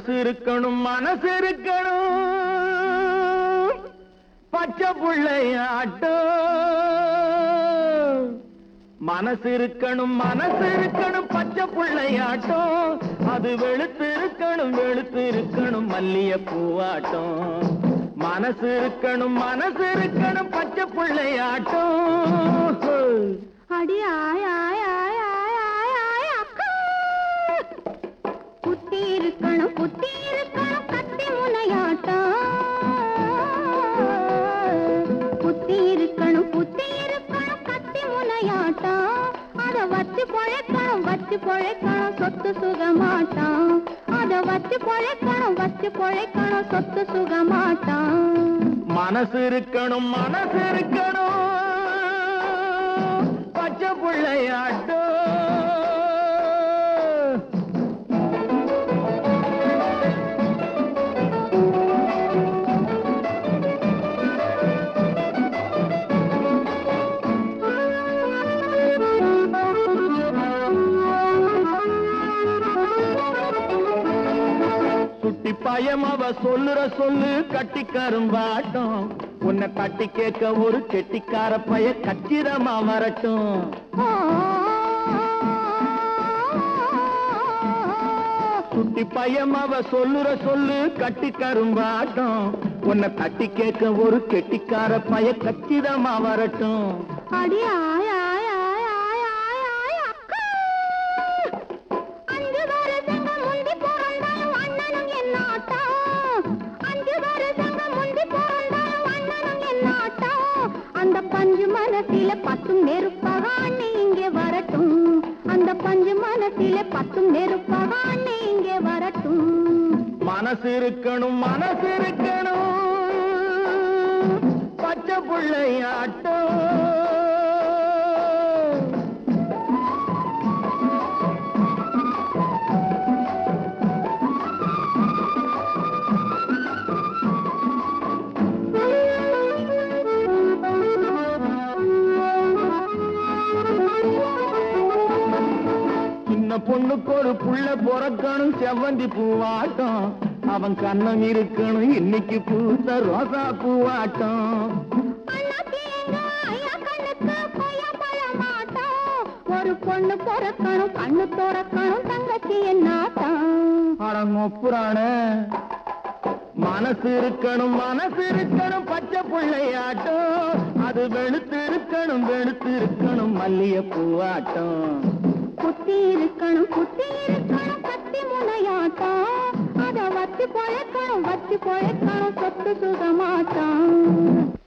மனசு இருக்கணும் மனசு இருக்கணும். பச்சை புள்ளையாட்டம் மனசு இருக்கணும் மனசு இருக்கணும் பச்சை புள்ளையாட்டம் அது வெளுத்து இருக்கணும் வெளுத்து இருக்கணும் மல்லிய பூவாட்டம் மனசு இருக்கணும் மனசு இருக்கணும் பச்சை புள்ளையாட்டம் அடி ஆய். இருக்கணும் புத்தி இருக்கணும் கத்தி முனையாட்டம் புத்தி இருக்கணும் புத்தி இருக்கணும் கத்தி முனையாட்டம் அதை வச்சு பொழைக்கணும் வச்சு பொழைக்கணும் சொத்து சுகமாட்டான். அதை வச்சு பொழைக்கணும் வச்சு பொழைக்கணும் சொத்து சுகமாட்டான். மனசு இருக்கணும் மனசு இருக்கணும். பச்சை பிள்ளையாட்டம் பயம் அவ சொல்லுற சொல்லு கட்டி கரும்பாட்டம். உன்னை கட்டி கேட்க ஒரு கெட்டிக்கார பைய கச்சிதமா வரட்டும். சுட்டி பயம் அவ சொல்லுற சொல்லு கட்டி கரும்பாட்டம். உன்னை கட்டி கேட்க ஒரு கெட்டிக்கார பைய கச்சிதமா வரட்டும். அடி பஞ்சு மனசில பத்தும் நெருப்பாக அண்ணே இங்கே வரட்டும். அந்த பஞ்சு மனசில பத்தும் நெருப்பாக அண்ணே இங்கே வரட்டும். மனசு இருக்கணும் மனசு இருக்கணும். பச்சை புள்ளையாட்டம். பொண்ணுக்கு ஒரு புள்ள பிறக்கணும் செவ்வந்தி பூவாட்டம். அவன் கண்ணம் இருக்கணும் இன்னைக்கு பூத்த ரோசா பூவாட்டம். ஒரு பொண்ணு பிறக்கணும் கண்ணு துறக்கணும் தங்கச்சி என்னாட்டம் மனசு இருக்கணும் மனசு இருக்கணும் பச்சை புள்ளையாட்டம். அது வெளுத்து இருக்கணும் வெளுத்து இருக்கணும் மல்லிய பூவாட்டம் குத்தி இருக்கணும் குத்தி இருக்கணும் பத்தி முனையாட்டம் அத வச்சு பொழைக்கணும் வச்சு பொழைக்கணும் சொத்து சுகமாட்டான்